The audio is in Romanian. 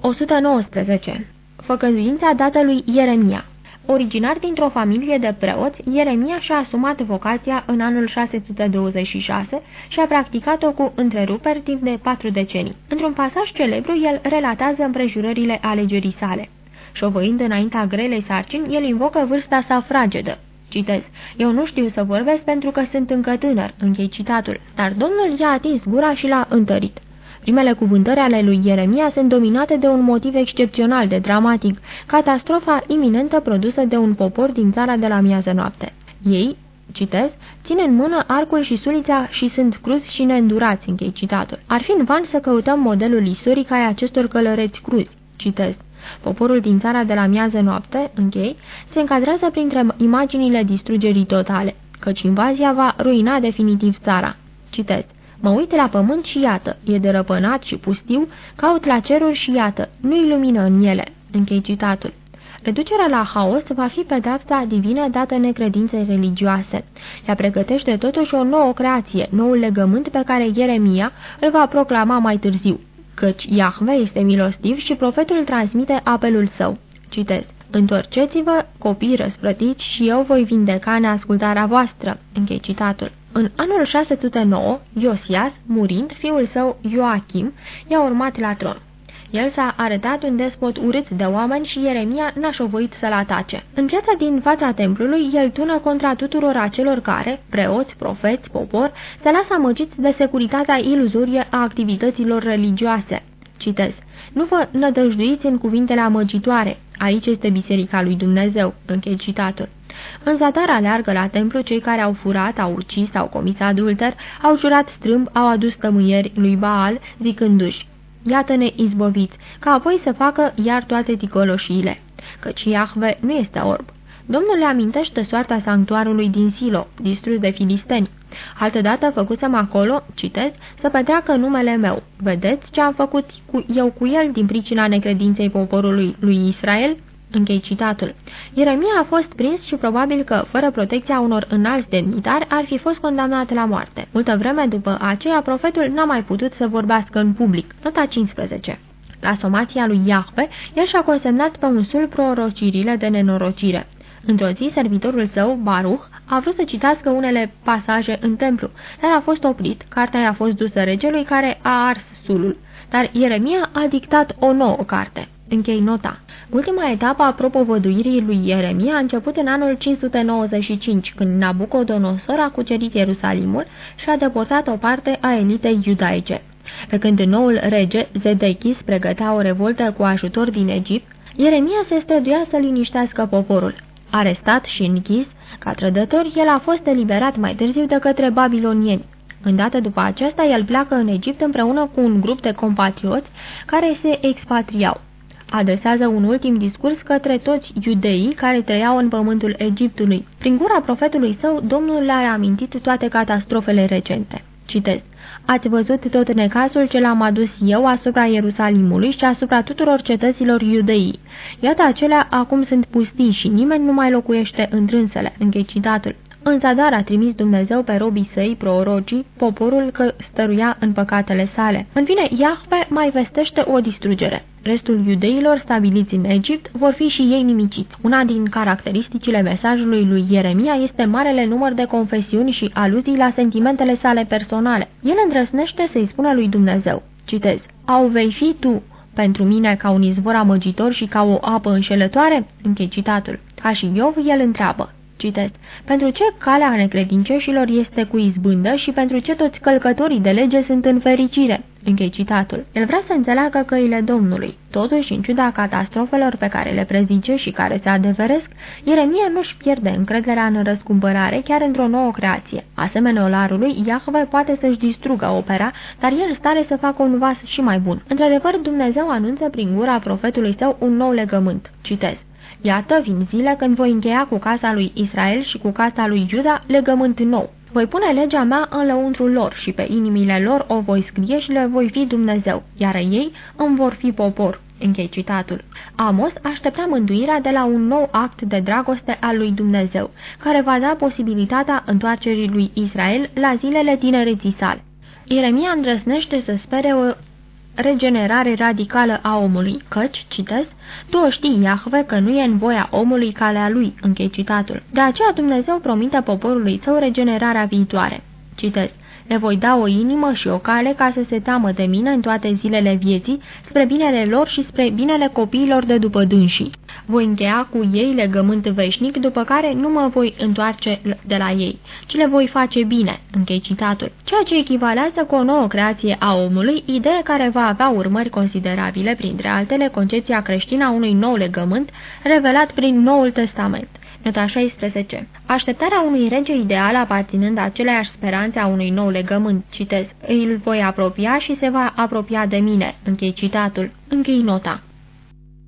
119. Făcăduința dată lui Ieremia Originar dintr-o familie de preoți, Ieremia și-a asumat vocația în anul 626 și a practicat-o cu întreruperi timp de patru decenii. Într-un pasaj celebru, el relatează împrejurările alegerii sale. Șovăind înaintea grelei sarcini, el invocă vârsta sa fragedă. Citez. Eu nu știu să vorbesc pentru că sunt încă tânăr, închei citatul, dar Domnul i-a atins gura și l-a întărit. Primele cuvântări ale lui Ieremia sunt dominate de un motiv excepțional de dramatic, catastrofa iminentă produsă de un popor din țara de la miază noapte. Ei, citez, țin în mână arcul și sulița și sunt cruzi și neîndurați, închei citatul. Ar fi în van să căutăm modelul istoric ai acestor călăreți cruzi, citez. Poporul din țara de la miază noapte, închei, se încadrează printre imaginile distrugerii totale, căci invazia va ruina definitiv țara. Citez. Mă uit la pământ și iată, e derăpânat și pustiu, caut la ceruri și iată, nu-i lumină în ele. Închei citatul. Reducerea la haos va fi pedapsa divină dată necredinței religioase. Ea pregătește totuși o nouă creație, noul legământ pe care Ieremia îl va proclama mai târziu, căci Iahve este milostiv și profetul transmite apelul său. Citez. Întorceți-vă, copii răsprătiți, și eu voi vindeca neascultarea voastră. Închei citatul. În anul 609, Iosias, murind, fiul său Ioachim, i-a urmat la tron. El s-a arătat un despot urât de oameni și Ieremia n-a șovăit să-l atace. În piața din fața templului, el tună contra tuturor acelor care, preoți, profeți, popor, se lasă amăgiți de securitatea iluzorie a activităților religioase. Citez. Nu vă nădăjduiți în cuvintele amăgitoare. Aici este biserica lui Dumnezeu. Închei citatul. În zadar aleargă la templu cei care au furat, au ucis, au comis adulter, au jurat strâmb, au adus tămâieri lui Baal, zicându-și, Iată-ne izboviți, ca apoi să facă iar toate ticoloșiile, căci Iahve nu este orb. Domnul le amintește soarta sanctuarului din Silo, distrus de filisteni. Altădată făcusem acolo, citez, să petreacă numele meu. Vedeți ce am făcut cu eu cu el din pricina necredinței poporului lui Israel? Închei citatul. Ieremia a fost prins și probabil că, fără protecția unor înalți demnitari, ar fi fost condamnat la moarte. Multă vreme după aceea, profetul n-a mai putut să vorbească în public. Nota 15 la somația lui Iahve, el și-a consemnat pe un sul prorocirile de nenorocire. Într-o zi, servitorul său, Baruch, a vrut să citească unele pasaje în templu, dar a fost oprit, cartea i-a fost dusă regelui care a ars sulul, dar Ieremia a dictat o nouă carte. Închei nota. Ultima etapă a propovăduirii lui Ieremia a început în anul 595, când Nabucodonosor a cucerit Ierusalimul și a deportat o parte a elitei iudaice. Pe când noul rege, Zedechis, pregătea o revoltă cu ajutor din Egipt, Ieremia se străduia să liniștească poporul. Arestat și închis, ca trădător, el a fost eliberat mai târziu de către babilonieni. Îndată după aceasta, el pleacă în Egipt împreună cu un grup de compatrioți care se expatriau adresează un ultim discurs către toți iudeii care trăiau în pământul Egiptului. Prin gura profetului său, Domnul le-a amintit toate catastrofele recente. Citez. Ați văzut tot necazul ce l-am adus eu asupra Ierusalimului și asupra tuturor cetăților iudeii. Iată acelea acum sunt pustii și nimeni nu mai locuiește întrânsele. Închei citatul. În zadar a trimis Dumnezeu pe robii săi, prorocii, poporul că stăruia în păcatele sale. În fine, Iahve mai vestește o distrugere. Restul iudeilor stabiliți în Egipt vor fi și ei nimiciți. Una din caracteristicile mesajului lui Ieremia este marele număr de confesiuni și aluzii la sentimentele sale personale. El îndrăsnește să-i spună lui Dumnezeu, citez, Au vei fi tu pentru mine ca un izvor amăgitor și ca o apă înșelătoare? Închei citatul. Ca și Iov, el întreabă, Citez. Pentru ce calea necredincioșilor este cu izbândă și pentru ce toți călcătorii de lege sunt în fericire? Închei citatul. El vrea să înțeleagă căile Domnului. Totuși, în ciuda catastrofelor pe care le prezice și care se adeveresc, Ieremia nu-și pierde încrederea în răscumpărare chiar într-o nouă creație. Asemenea olarului, Iahve poate să-și distrugă opera, dar el stare să facă un vas și mai bun. Într-adevăr, Dumnezeu anunță prin gura profetului său un nou legământ. Citez. Iată, vin zile când voi încheia cu casa lui Israel și cu casa lui Juda legământ nou. Voi pune legea mea în lăuntrul lor și pe inimile lor o voi scrie și le voi fi Dumnezeu, iar ei îmi vor fi popor. Închei citatul. Amos aștepta mântuirea de la un nou act de dragoste al lui Dumnezeu, care va da posibilitatea întoarcerii lui Israel la zilele tinereții sale. Ieremia îndrăsnește să spere o regenerare radicală a omului, căci, citesc, tu o știi, Iahve, că nu e în voia omului calea lui, închei citatul. De aceea Dumnezeu promite poporului său regenerarea viitoare. Citesc, le voi da o inimă și o cale ca să se teamă de mine în toate zilele vieții, spre binele lor și spre binele copiilor de după dânsii. Voi încheia cu ei legământ veșnic, după care nu mă voi întoarce de la ei, ci le voi face bine, închei citatul, ceea ce echivalează cu o nouă creație a omului, idee care va avea urmări considerabile, printre altele concepția creștină a unui nou legământ, revelat prin Noul Testament. Nota 16. Așteptarea unui rege ideal aparținând aceleași speranțe a unui nou legământ, citez, îl voi apropia și se va apropia de mine, închei citatul, închei nota.